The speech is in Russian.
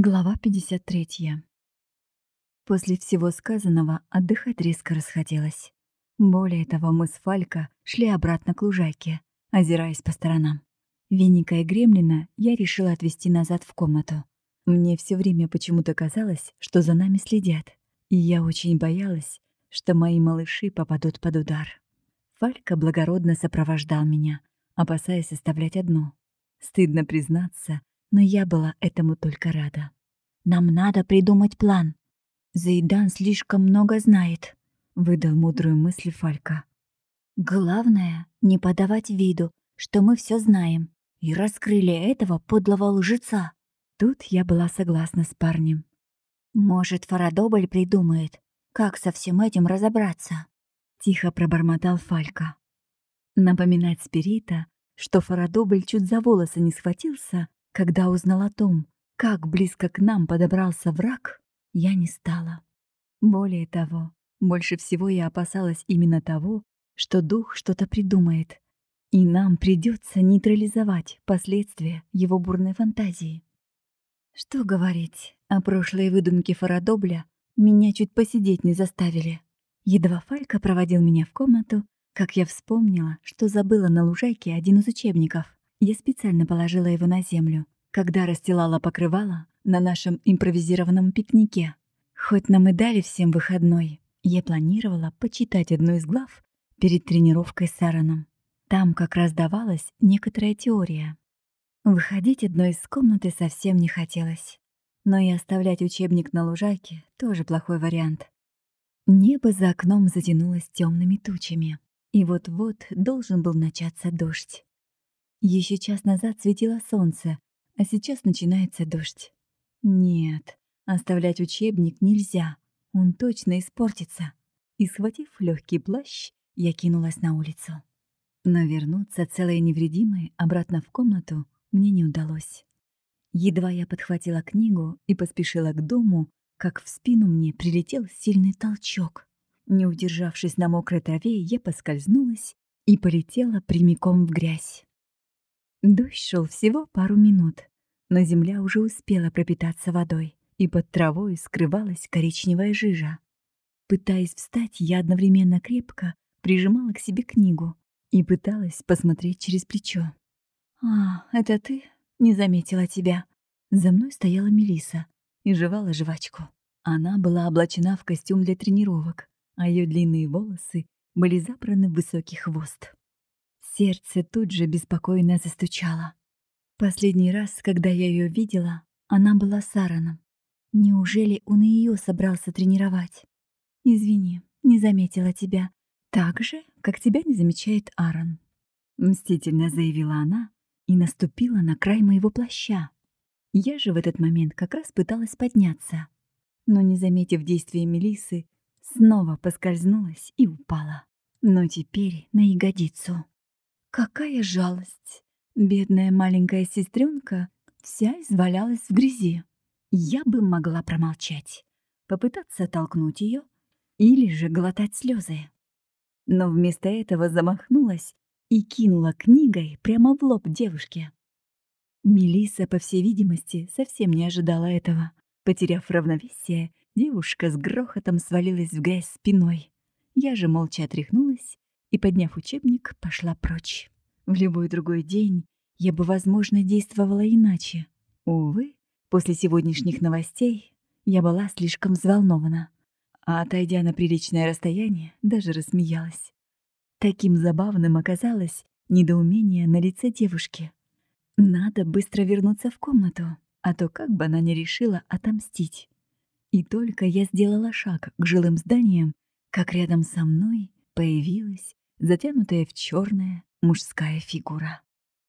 Глава 53. После всего сказанного отдыхать резко расхотелось. Более того, мы с Фалька шли обратно к лужайке, озираясь по сторонам. Веника и Гремлина я решила отвезти назад в комнату. Мне все время почему-то казалось, что за нами следят, и я очень боялась, что мои малыши попадут под удар. Фалька благородно сопровождал меня, опасаясь оставлять одну. Стыдно признаться, но я была этому только рада. «Нам надо придумать план. Зайдан слишком много знает», — выдал мудрую мысль Фалька. «Главное — не подавать виду, что мы все знаем, и раскрыли этого подлого лжеца». Тут я была согласна с парнем. «Может, Фарадобль придумает, как со всем этим разобраться?» Тихо пробормотал Фалька. Напоминать Спирита, что Фарадобль чуть за волосы не схватился, когда узнал о том, как близко к нам подобрался враг, я не стала. Более того, больше всего я опасалась именно того, что дух что-то придумает, и нам придется нейтрализовать последствия его бурной фантазии. Что говорить, о прошлой выдумке Фарадобля меня чуть посидеть не заставили. Едва Фалька проводил меня в комнату, как я вспомнила, что забыла на лужайке один из учебников. Я специально положила его на землю, когда расстилала покрывало на нашем импровизированном пикнике. Хоть нам и дали всем выходной, я планировала почитать одну из глав перед тренировкой с Аароном. Там как раз давалась некоторая теория. Выходить одной из комнаты совсем не хотелось. Но и оставлять учебник на лужайке тоже плохой вариант. Небо за окном затянулось темными тучами, и вот-вот должен был начаться дождь. Еще час назад светило солнце, а сейчас начинается дождь. Нет, оставлять учебник нельзя, он точно испортится. И схватив легкий плащ, я кинулась на улицу. Но вернуться целой и невредимой обратно в комнату мне не удалось. Едва я подхватила книгу и поспешила к дому, как в спину мне прилетел сильный толчок. Не удержавшись на мокрой траве, я поскользнулась и полетела прямиком в грязь. Дождь шел всего пару минут, но земля уже успела пропитаться водой, и под травой скрывалась коричневая жижа. Пытаясь встать, я одновременно крепко прижимала к себе книгу и пыталась посмотреть через плечо. «А, это ты?» Не заметила тебя. За мной стояла Мелиса и жевала жвачку. Она была облачена в костюм для тренировок, а ее длинные волосы были забраны в высокий хвост. Сердце тут же беспокойно застучало. Последний раз, когда я ее видела, она была с Аароном. Неужели он и ее собрался тренировать? Извини, не заметила тебя. Так же, как тебя не замечает Аарон. Мстительно заявила она и наступила на край моего плаща. Я же в этот момент как раз пыталась подняться, но, не заметив действия Мелисы, снова поскользнулась и упала. Но теперь на ягодицу. Какая жалость! Бедная маленькая сестренка вся извалялась в грязи. Я бы могла промолчать, попытаться толкнуть ее или же глотать слезы. Но вместо этого замахнулась и кинула книгой прямо в лоб девушке. Мелиса, по всей видимости, совсем не ожидала этого. Потеряв равновесие, девушка с грохотом свалилась в грязь спиной. Я же молча отряхнулась и, подняв учебник, пошла прочь. В любой другой день я бы, возможно, действовала иначе. Увы, после сегодняшних новостей я была слишком взволнована, а, отойдя на приличное расстояние, даже рассмеялась. Таким забавным оказалось недоумение на лице девушки. Надо быстро вернуться в комнату, а то как бы она не решила отомстить. И только я сделала шаг к жилым зданиям, как рядом со мной появилась затянутая в черное мужская фигура.